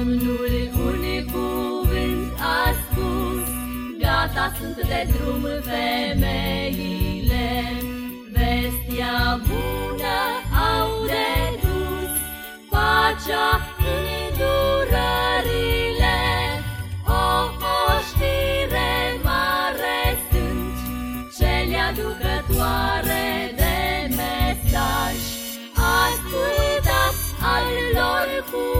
Domnul un cuvânt a spus, Gata sunt de drum femeile, Vestia bună au de dus, Pacea aducătoare de mesaj. Ascultați al lor cuvânt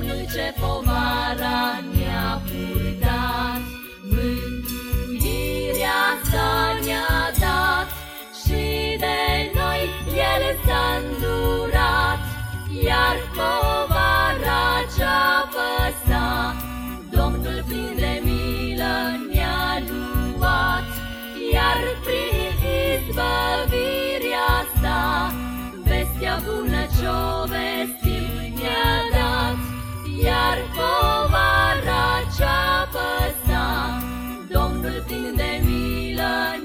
Domnul ce povara ne-a purtat, mântuirea sa ne-a dat și de noi el s-a îndurat, iar povara ce-a păsat, Domnul prin de milă ne-a luat, iar prin izbă in the milan